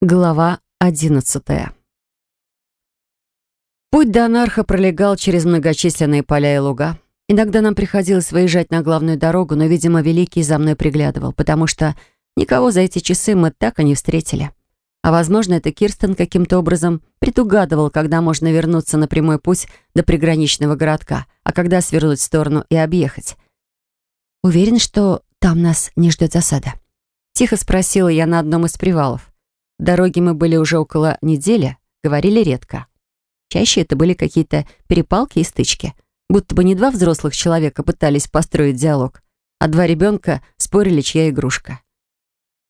Глава одиннадцатая. Путь до Анарха пролегал через многочисленные поля и луга. Иногда нам приходилось выезжать на главную дорогу, но, видимо, Великий за мной приглядывал, потому что никого за эти часы мы так и не встретили. А, возможно, это Кирстен каким-то образом предугадывал, когда можно вернуться на прямой путь до приграничного городка, а когда свернуть в сторону и объехать. «Уверен, что там нас не ждет засада?» Тихо спросила я на одном из привалов. Дороги мы были уже около недели, говорили редко. Чаще это были какие-то перепалки и стычки. Будто бы не два взрослых человека пытались построить диалог, а два ребенка спорили, чья игрушка.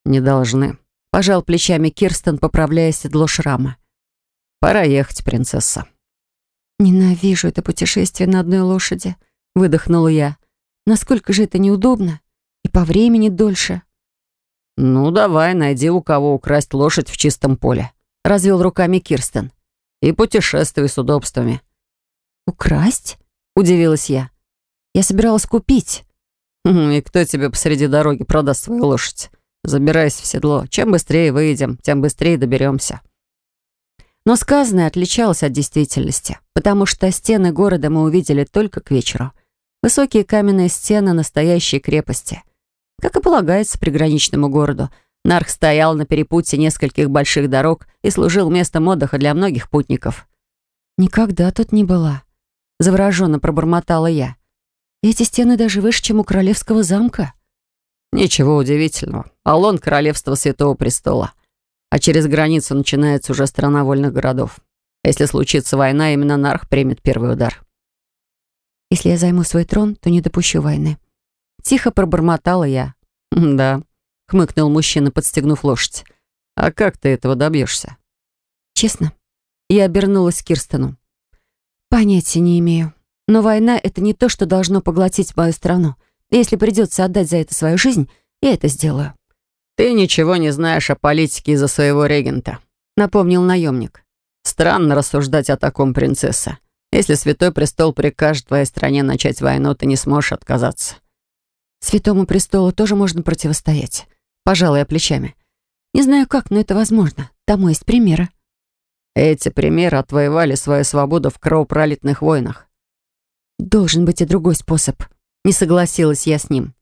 «Не должны», — пожал плечами Кирстен, поправляя седло шрама. «Пора ехать, принцесса». «Ненавижу это путешествие на одной лошади», — выдохнула я. «Насколько же это неудобно? И по времени дольше». «Ну, давай, найди у кого украсть лошадь в чистом поле», — развел руками Кирстен. «И путешествуй с удобствами». «Украсть?» — удивилась я. «Я собиралась купить». «И кто тебе посреди дороги продаст свою лошадь? Забирайся в седло. Чем быстрее выйдем, тем быстрее доберемся». Но сказанное отличалось от действительности, потому что стены города мы увидели только к вечеру. Высокие каменные стены настоящей крепости. Как и полагается приграничному городу, Нарх стоял на перепутье нескольких больших дорог и служил местом отдыха для многих путников. «Никогда тут не была», — завороженно пробормотала я. «Эти стены даже выше, чем у королевского замка». «Ничего удивительного. Алон — королевство Святого Престола. А через границу начинается уже страна вольных городов. Если случится война, именно Нарх примет первый удар». «Если я займу свой трон, то не допущу войны», Тихо пробормотала я. «Да», — хмыкнул мужчина, подстегнув лошадь. «А как ты этого добьешься?» «Честно?» Я обернулась к Кирстену. «Понятия не имею. Но война — это не то, что должно поглотить мою страну. Если придется отдать за это свою жизнь, я это сделаю». «Ты ничего не знаешь о политике из-за своего регента», — напомнил наемник. «Странно рассуждать о таком, принцесса. Если Святой Престол прикажет твоей стране начать войну, ты не сможешь отказаться. Святому престолу тоже можно противостоять. Пожалуй, плечами. Не знаю как, но это возможно. Тому есть примеры. Эти примеры отвоевали свою свободу в кровопролитных войнах. Должен быть и другой способ. Не согласилась я с ним.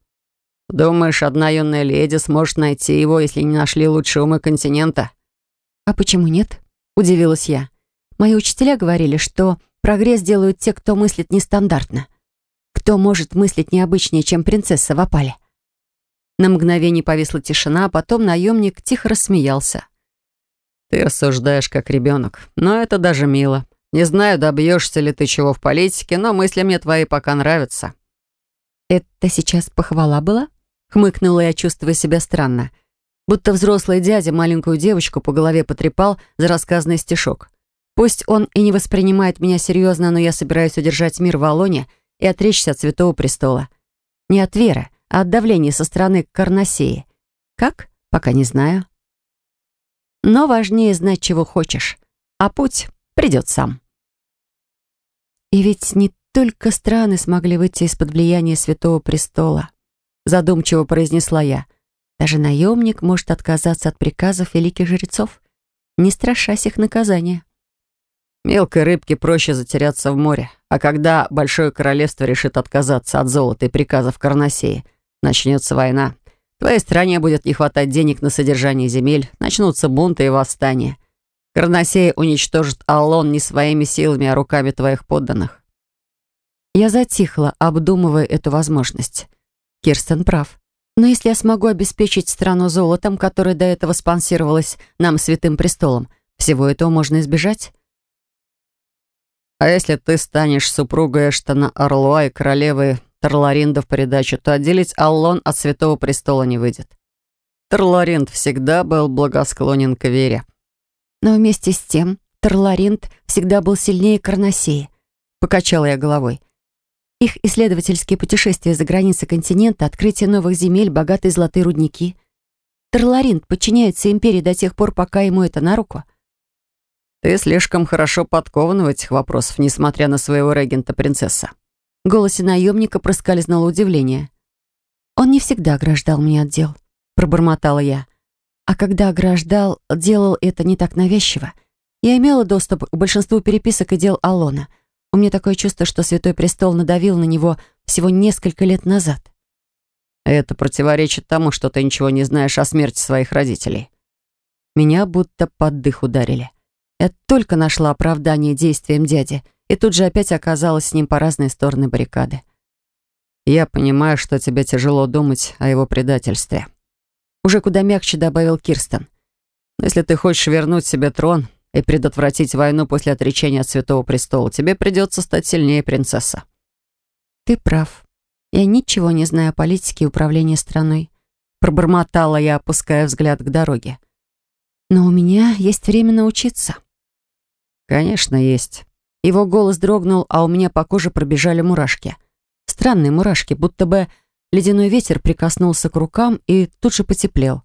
Думаешь, одна юная леди сможет найти его, если не нашли лучшие умы континента? А почему нет? Удивилась я. Мои учителя говорили, что прогресс делают те, кто мыслит нестандартно. Кто может мыслить необычнее, чем принцесса в опале? На мгновение повисла тишина, а потом наемник тихо рассмеялся. «Ты рассуждаешь как ребенок, но это даже мило. Не знаю, добьешься ли ты чего в политике, но мысли мне твои пока нравятся». «Это сейчас похвала была?» Хмыкнула я, чувствуя себя странно. Будто взрослый дядя маленькую девочку по голове потрепал за рассказанный стишок. Пусть он и не воспринимает меня серьезно, но я собираюсь удержать мир в Алоне и отречься от Святого Престола. Не от веры, а от давления со стороны Карнасеи. Как? Пока не знаю. Но важнее знать, чего хочешь. А путь придет сам. И ведь не только страны смогли выйти из-под влияния Святого Престола. Задумчиво произнесла я. Даже наемник может отказаться от приказов великих жрецов, не страшась их наказания. Мелкой рыбке проще затеряться в море, а когда Большое Королевство решит отказаться от золота и приказов Карнасеи, начнется война. Твоей стране будет не хватать денег на содержание земель, начнутся бунты и восстания. Карнасея уничтожит Аллон не своими силами, а руками твоих подданных. Я затихла, обдумывая эту возможность. Кирстен прав. Но если я смогу обеспечить страну золотом, которое до этого спонсировалось нам Святым Престолом, всего этого можно избежать. А если ты станешь супругой Эштона Орлуа и королевы Тарларинда в придачу, то отделить Аллон от Святого Престола не выйдет. Тарларинд всегда был благосклонен к вере. Но вместе с тем Тарларинд всегда был сильнее Карнасеи. Покачала я головой. Их исследовательские путешествия за границы континента, открытие новых земель, богатые золотые рудники. Тарларинд подчиняется империи до тех пор, пока ему это на руку — «Ты слишком хорошо подкован в этих вопросах, несмотря на своего регента, принцесса». В голосе наемника проскользнуло удивление. «Он не всегда ограждал меня от дел», — пробормотала я. А когда ограждал, делал это не так навязчиво. Я имела доступ к большинству переписок и дел Алона. У меня такое чувство, что Святой Престол надавил на него всего несколько лет назад. Это противоречит тому, что ты ничего не знаешь о смерти своих родителей. Меня будто под дых ударили. Я только нашла оправдание действиям дяди, и тут же опять оказалась с ним по разные стороны баррикады. Я понимаю, что тебе тяжело думать о его предательстве. Уже куда мягче добавил Кирстен. Но если ты хочешь вернуть себе трон и предотвратить войну после отречения от Святого Престола, тебе придется стать сильнее принцесса. Ты прав. Я ничего не знаю о политике и управлении страной. Пробормотала я, опуская взгляд к дороге. Но у меня есть время научиться. Конечно, есть. Его голос дрогнул, а у меня по коже пробежали мурашки. Странные мурашки, будто бы ледяной ветер прикоснулся к рукам и тут же потеплел.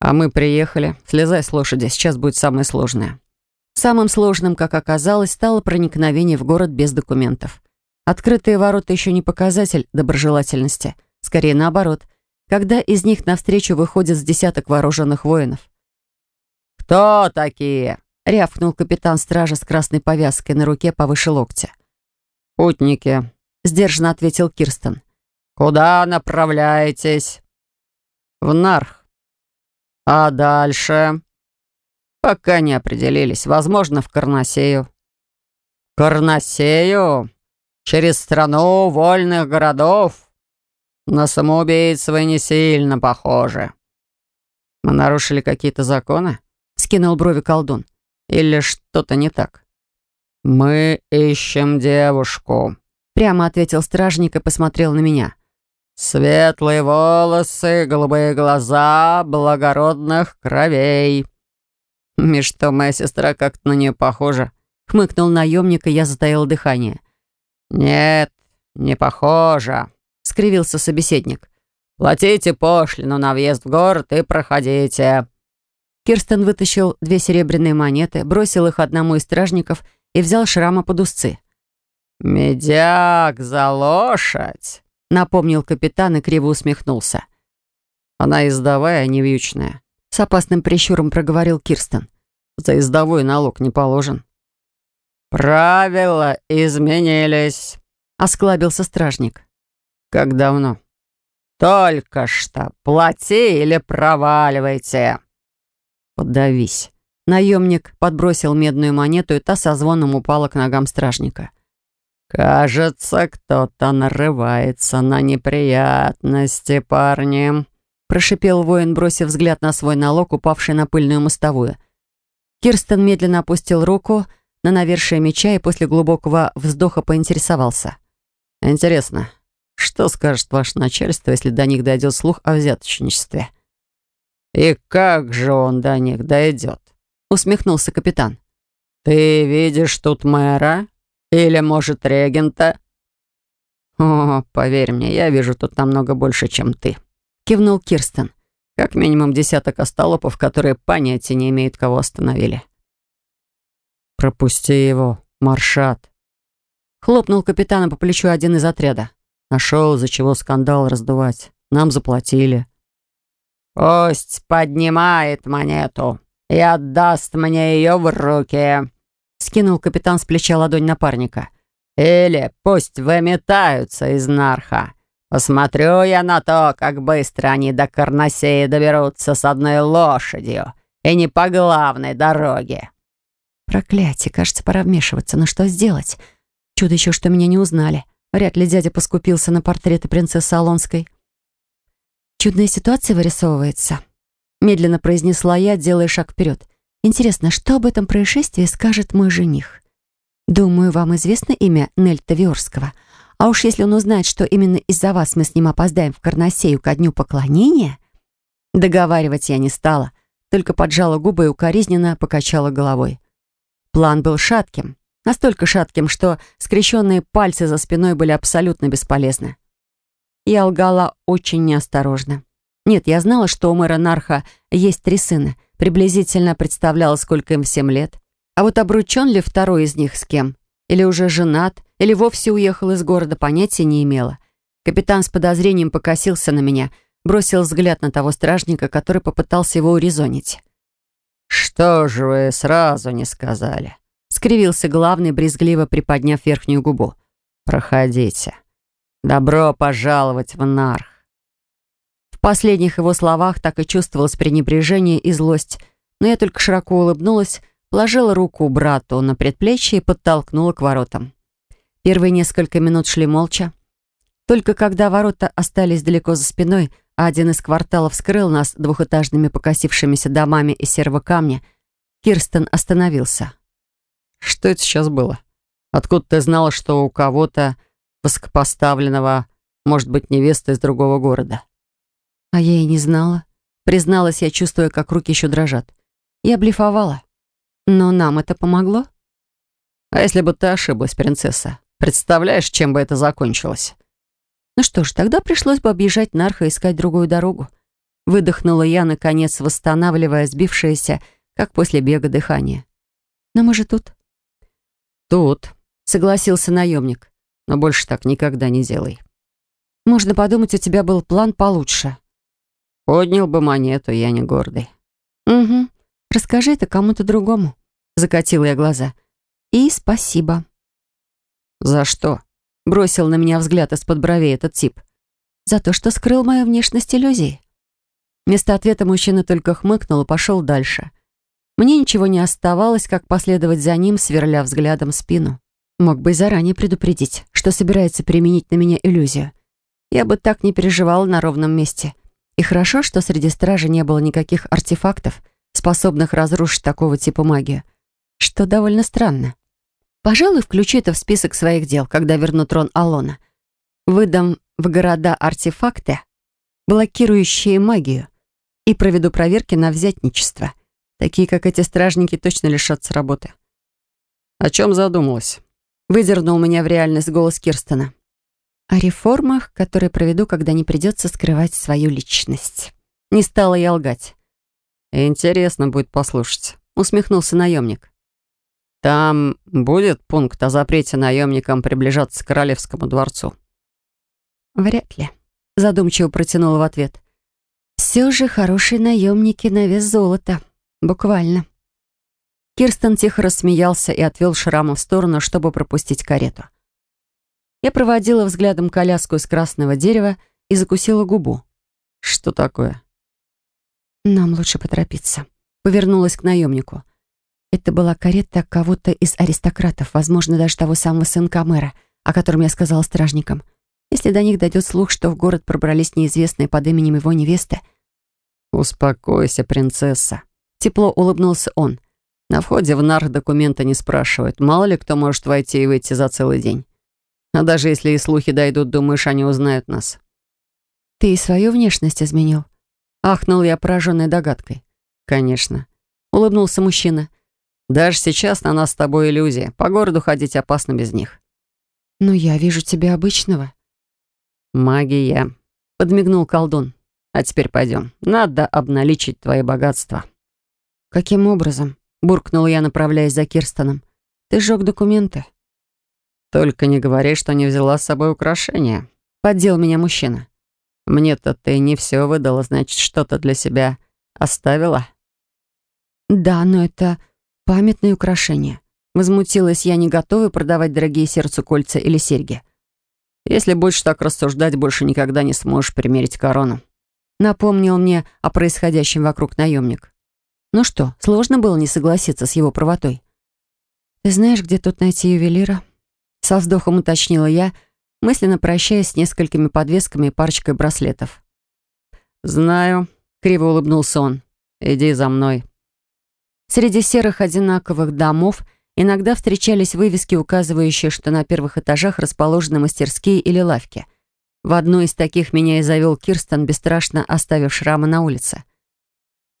«А мы приехали. Слезай с лошади, сейчас будет самое сложное». Самым сложным, как оказалось, стало проникновение в город без документов. Открытые ворота еще не показатель доброжелательности. Скорее наоборот. Когда из них навстречу выходит с десяток вооруженных воинов. «Кто такие?» — рявкнул капитан стража с красной повязкой на руке повыше локтя. «Путники», — сдержанно ответил Кирстен. «Куда направляетесь?» «В Нарх». «А дальше?» «Пока не определились. Возможно, в Карнасею». «Карнасею?» через страну вольных городов. На самоубийц вы не сильно похожи. Мы нарушили какие-то законы? Скинул брови колдун. Или что-то не так? Мы ищем девушку. Прямо ответил стражник и посмотрел на меня. Светлые волосы, голубые глаза, благородных кровей. Меж что моя сестра как-то на нее похожа. Хмыкнул наемник, и я затаил дыхание. «Нет, не похоже», — скривился собеседник. «Платите пошлину на въезд в город и проходите». Кирстен вытащил две серебряные монеты, бросил их одному из стражников и взял шрама под узцы. «Медяк за лошадь», — напомнил капитан и криво усмехнулся. «Она издовая, а не вьючная», — с опасным прищуром проговорил Кирстен. «За издовой налог не положен». «Правила изменились», — осклабился стражник. «Как давно?» «Только что. Плати или проваливайте». «Подавись». Наемник подбросил медную монету, и та со звоном упала к ногам стражника. «Кажется, кто-то нарывается на неприятности, парни», прошипел воин, бросив взгляд на свой налог, упавший на пыльную мостовую. Кирстен медленно опустил руку, на навершие меча и после глубокого вздоха поинтересовался. «Интересно, что скажет ваше начальство, если до них дойдет слух о взяточничестве?» «И как же он до них дойдет?» — усмехнулся капитан. «Ты видишь тут мэра? Или, может, регента?» «О, поверь мне, я вижу тут намного больше, чем ты», — кивнул Кирстен. «Как минимум десяток остолопов, которые понятия не имеют, кого остановили. «Пропусти его, Маршат!» Хлопнул капитана по плечу один из отряда. Нашел, за чего скандал раздувать. Нам заплатили. «Пусть поднимает монету и отдаст мне ее в руки», скинул капитан с плеча ладонь напарника. «Или пусть выметаются из Нарха. Посмотрю я на то, как быстро они до Карнасея доберутся с одной лошадью и не по главной дороге». Проклятие, кажется, пора вмешиваться. Но что сделать? Чудо еще, что меня не узнали. Вряд ли дядя поскупился на портреты принцессы Алонской. Чудная ситуация вырисовывается. Медленно произнесла я, делая шаг вперед. Интересно, что об этом происшествии скажет мой жених? Думаю, вам известно имя Нельта Виорского. А уж если он узнает, что именно из-за вас мы с ним опоздаем в Карнасею ко дню поклонения... Договаривать я не стала, только поджала губы и укоризненно покачала головой. План был шатким. Настолько шатким, что скрещенные пальцы за спиной были абсолютно бесполезны. Я лгала очень неосторожно. Нет, я знала, что у мэра Нарха есть три сына. Приблизительно представляла, сколько им всем лет. А вот обручен ли второй из них с кем? Или уже женат? Или вовсе уехал из города, понятия не имела. Капитан с подозрением покосился на меня, бросил взгляд на того стражника, который попытался его урезонить. «Что же вы сразу не сказали?» — скривился главный, брезгливо приподняв верхнюю губу. «Проходите. Добро пожаловать в Нарх». В последних его словах так и чувствовалось пренебрежение и злость, но я только широко улыбнулась, положила руку брату на предплечье и подтолкнула к воротам. Первые несколько минут шли молча. Только когда ворота остались далеко за спиной, а один из кварталов скрыл нас двухэтажными покосившимися домами из серого камня, Кирстен остановился. «Что это сейчас было? Откуда ты знала, что у кого-то высокопоставленного может быть невеста из другого города?» А я и не знала. Призналась я, чувствуя, как руки еще дрожат. Я блефовала. Но нам это помогло? А если бы ты ошиблась, принцесса? Представляешь, чем бы это закончилось? Ну что ж, тогда пришлось бы объезжать Нарха и искать другую дорогу. Выдохнула я, наконец, восстанавливая сбившееся, как после бега, дыхание. Но мы же тут. Тут, согласился наемник. Но больше так никогда не делай. Можно подумать, у тебя был план получше. Поднял бы монету, я не гордый. Угу. Расскажи это кому-то другому. Закатила я глаза. И спасибо. За что? Бросил на меня взгляд из-под бровей этот тип. За то, что скрыл мою внешность иллюзии. Вместо ответа мужчина только хмыкнул и пошел дальше. Мне ничего не оставалось, как последовать за ним, сверля взглядом спину. Мог бы и заранее предупредить, что собирается применить на меня иллюзию. Я бы так не переживала на ровном месте. И хорошо, что среди стражи не было никаких артефактов, способных разрушить такого типа магию. Что довольно странно. Пожалуй, включу это в список своих дел, когда верну трон Алона. Выдам в города артефакты, блокирующие магию, и проведу проверки на взятничество. Такие, как эти стражники, точно лишатся работы. «О чем задумалась?» Выдернул меня в реальность голос Кирстена. О реформах, которые проведу, когда не придется скрывать свою личность. Не стала я лгать. «Интересно будет послушать», — усмехнулся наемник. Там будет пункт о запрете наемникам приближаться к Королевскому дворцу? Вряд ли. Задумчиво протянула в ответ. Все же хорошие наемники на вес золота. Буквально. Кирстен тихо рассмеялся и отвел Шрама в сторону, чтобы пропустить карету. Я проводила взглядом коляску из красного дерева и закусила губу. «Что такое?» «Нам лучше поторопиться», — повернулась к наемнику. Это была карета кого-то из аристократов, возможно, даже того самого сынка мэра, о котором я сказала стражникам. Если до них дойдет слух, что в город пробрались неизвестные под именем его невесты. «Успокойся, принцесса», — тепло улыбнулся он. «На входе в нар документы не спрашивают. Мало ли кто может войти и выйти за целый день. А даже если и слухи дойдут, думаешь, они узнают нас?» «Ты и свою внешность изменил?» Ахнул я, пораженной догадкой. «Конечно», — улыбнулся мужчина. Даже сейчас на нас с тобой иллюзия. По городу ходить опасно без них. Но я вижу тебя обычного. Магия. Подмигнул колдун. А теперь пойдем. Надо обналичить твои богатства. Каким образом? Буркнул я, направляясь за Кирстоном. Ты сжег документы. Только не говори, что не взяла с собой украшения. Поддел меня мужчина. Мне-то ты не все выдала, значит, что-то для себя оставила? Да, но это Памятные украшения. Возмутилась я, не готова продавать дорогие сердцу кольца или серьги. Если будешь так рассуждать, больше никогда не сможешь примерить корону. Напомнил мне о происходящем вокруг наемник. Ну что, сложно было не согласиться с его правотой. «Ты знаешь, где тут найти ювелира?» Со вздохом уточнила я, мысленно прощаясь с несколькими подвесками и парочкой браслетов. «Знаю», — криво улыбнулся он. «Иди за мной». Среди серых одинаковых домов иногда встречались вывески, указывающие, что на первых этажах расположены мастерские или лавки. В одну из таких меня и завел Кирстен, бесстрашно оставив шрамы на улице.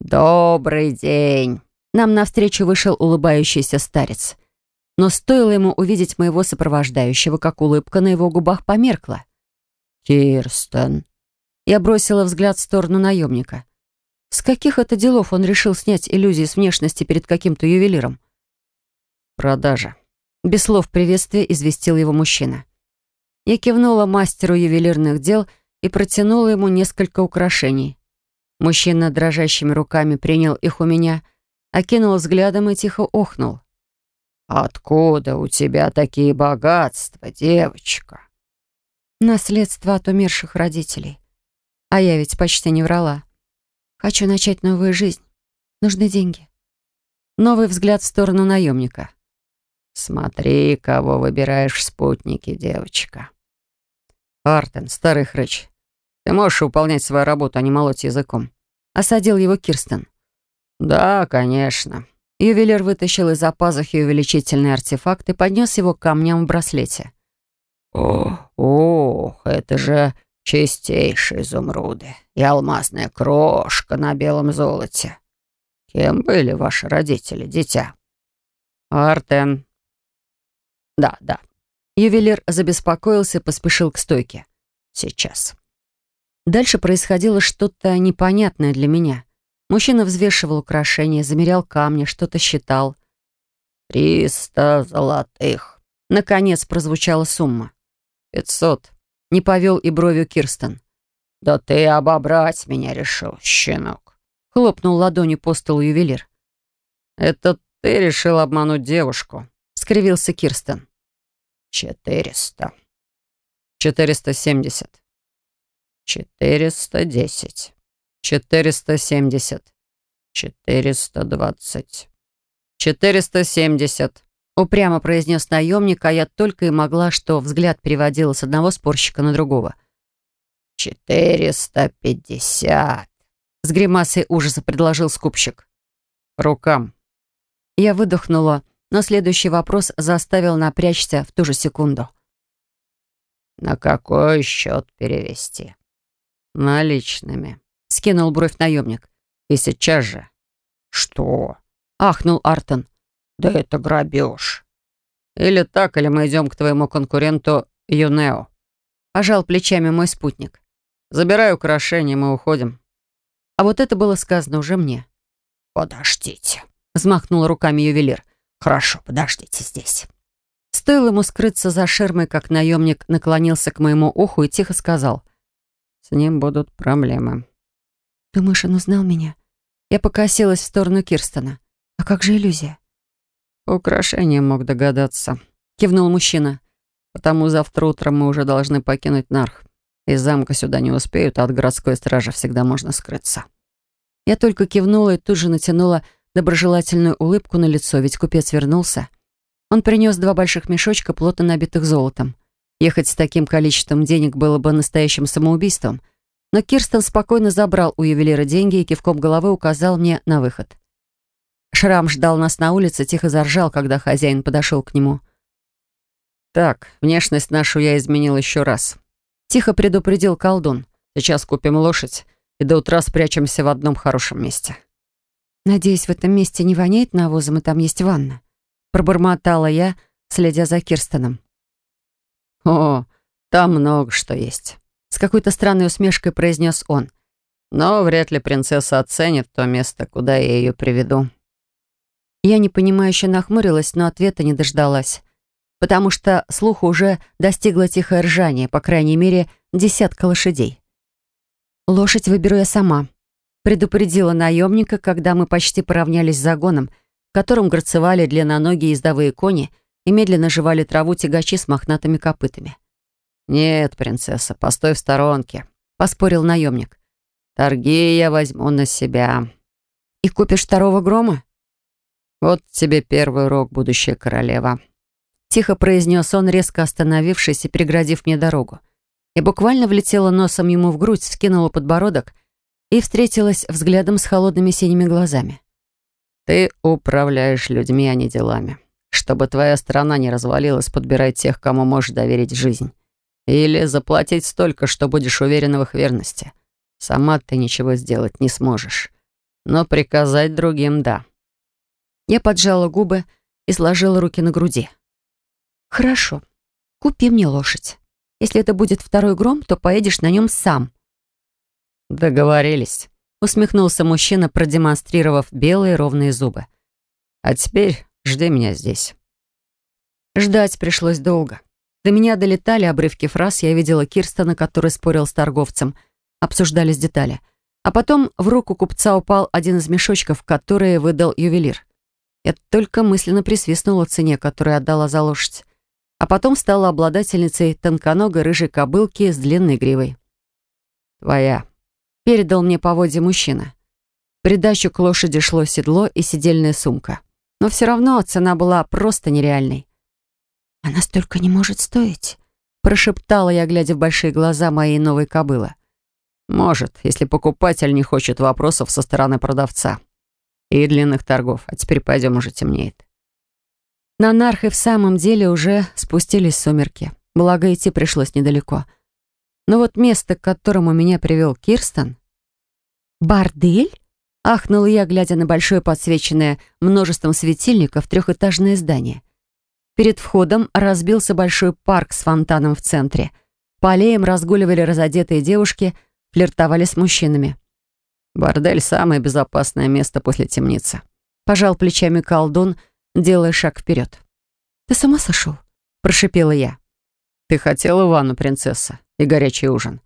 «Добрый день!» Нам навстречу вышел улыбающийся старец. Но стоило ему увидеть моего сопровождающего, как улыбка на его губах померкла. «Кирстен!» Я бросила взгляд в сторону наемника. С каких это делов он решил снять иллюзии с внешности перед каким-то ювелиром? «Продажа», — без слов приветствия известил его мужчина. Я кивнула мастеру ювелирных дел и протянула ему несколько украшений. Мужчина дрожащими руками принял их у меня, окинул взглядом и тихо охнул. «Откуда у тебя такие богатства, девочка?» «Наследство от умерших родителей. А я ведь почти не врала. Хочу начать новую жизнь. Нужны деньги». Новый взгляд в сторону наемника. «Смотри, кого выбираешь в спутнике, девочка». «Артен, старый хрыч, ты можешь выполнять свою работу, а не молоть языком?» Осадил его Кирстен. «Да, конечно». Ювелир вытащил из-за пазухи увеличительный артефакт и поднес его к камням в браслете. «О, ох, это же чистейшие изумруды и алмазная крошка на белом золоте. Кем были ваши родители, дитя?» «Артен». «Да, да». Ювелир забеспокоился и поспешил к стойке. «Сейчас». Дальше происходило что-то непонятное для меня. Мужчина взвешивал украшения, замерял камни, что-то считал. «Триста золотых». Наконец прозвучала сумма. «Пятьсот». Не повел и бровью Кирстен. «Да ты обобрать меня решил, щенок». Хлопнул ладонью по столу ювелир. «Это ты решил обмануть девушку», — скривился Кирстен. «Четыреста». «Четыреста семьдесят». «Четыреста десять». Четыреста семьдесят. Четыреста двадцать. Четыреста семьдесят. Упрямо произнес наемник, а я только и могла, что взгляд переводила с одного спорщика на другого. «Четыреста пятьдесят!» С гримасой ужаса предложил скупщик. «Рукам!» Я выдохнула, но следующий вопрос заставил напрячься в ту же секунду. «На какой счет перевести?» «Наличными», — скинул бровь наемник. «И сейчас же». «Что?» — ахнул Артон. «Да это грабеж». «Или так, или мы идем к твоему конкуренту Юнео». Пожал плечами мой спутник. «Забирай украшения, мы уходим». А вот это было сказано уже мне. «Подождите», — взмахнул руками ювелир. «Хорошо, подождите здесь». Стоило ему скрыться за ширмой, как наемник наклонился к моему уху и тихо сказал. «С ним будут проблемы». «Думаешь, он узнал меня?» Я покосилась в сторону Кирстона. «А как же иллюзия?» «Украшение мог догадаться», — кивнул мужчина. «Потому завтра утром мы уже должны покинуть Нарх. Из замка сюда не успеют, а от городской стражи всегда можно скрыться». Я только кивнула и тут же натянула доброжелательную улыбку на лицо, ведь купец вернулся. Он принес два больших мешочка, плотно набитых золотом. Ехать с таким количеством денег было бы настоящим самоубийством. Но Кирстен спокойно забрал у ювелира деньги и кивком головы указал мне на выход. Шрам ждал нас на улице, тихо заржал, когда хозяин подошел к нему. «Так, внешность нашу я изменил еще раз», — тихо предупредил колдун. «Сейчас купим лошадь и до утра спрячемся в одном хорошем месте». «Надеюсь, в этом месте не воняет навозом, и там есть ванна», — пробормотала я, следя за Кирстеном. «О, там много что есть», — с какой-то странной усмешкой произнес он. «Но вряд ли принцесса оценит то место, куда я ее приведу». Я непонимающе нахмурилась, но ответа не дождалась, потому что слуху уже достигло тихое ржание, по крайней мере, десятка лошадей. «Лошадь выберу я сама», — предупредила наемника, когда мы почти поравнялись с загоном, в котором грацевали длинноногие ездовые кони и медленно жевали траву тягачи с мохнатыми копытами. «Нет, принцесса, постой в сторонке», — поспорил наемник. «Торги я возьму на себя». «И купишь второго грома?» «Вот тебе первый урок, будущая королева», — тихо произнес он, резко остановившись и преградив мне дорогу. Я буквально влетела носом ему в грудь, скинула подбородок и встретилась взглядом с холодными синими глазами. «Ты управляешь людьми, а не делами. Чтобы твоя страна не развалилась, подбирай тех, кому можешь доверить жизнь. Или заплатить столько, что будешь уверена в их верности. Сама ты ничего сделать не сможешь. Но приказать другим — да». Я поджала губы и сложила руки на груди. «Хорошо. Купи мне лошадь. Если это будет второй гром, то поедешь на нем сам». «Договорились», — усмехнулся мужчина, продемонстрировав белые ровные зубы. «А теперь жди меня здесь». Ждать пришлось долго. До меня долетали обрывки фраз, я видела Кирстона, который спорил с торговцем, обсуждались детали. А потом в руку купца упал один из мешочков, которые выдал ювелир. Я только мысленно присвистнула цене, которую отдала за лошадь. А потом стала обладательницей тонконогой рыжей кобылки с длинной гривой. «Твоя», — передал мне поводья мужчина. придачу к лошади шло седло и сидельная сумка. Но все равно цена была просто нереальной. «Она столько не может стоить», — прошептала я, глядя в большие глаза моей новой кобылы. «Может, если покупатель не хочет вопросов со стороны продавца. И длинных торгов. А теперь пойдем, уже темнеет». На Нарх и в самом деле уже спустились сумерки. Благо, идти пришлось недалеко. Но вот место, к которому меня привел Кирстен... «Бордель?» — ахнул я, глядя на большое подсвеченное множеством светильников трехэтажное здание. Перед входом разбился большой парк с фонтаном в центре. По аллеям разгуливали разодетые девушки, флиртовали с мужчинами. «Бордель — самое безопасное место после темницы», — пожал плечами колдун, делая шаг вперед. «Ты сама сошел?» — прошипела я. «Ты хотела ванну, принцесса, и горячий ужин.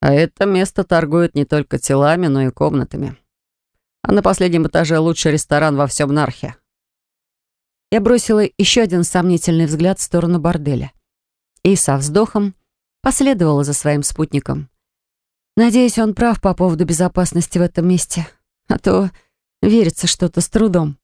А это место торгует не только телами, но и комнатами. А на последнем этаже лучший ресторан во всем Нархе. Я бросила еще один сомнительный взгляд в сторону борделя. И со вздохом последовала за своим спутником. Надеюсь, он прав по поводу безопасности в этом месте. А то верится что-то с трудом.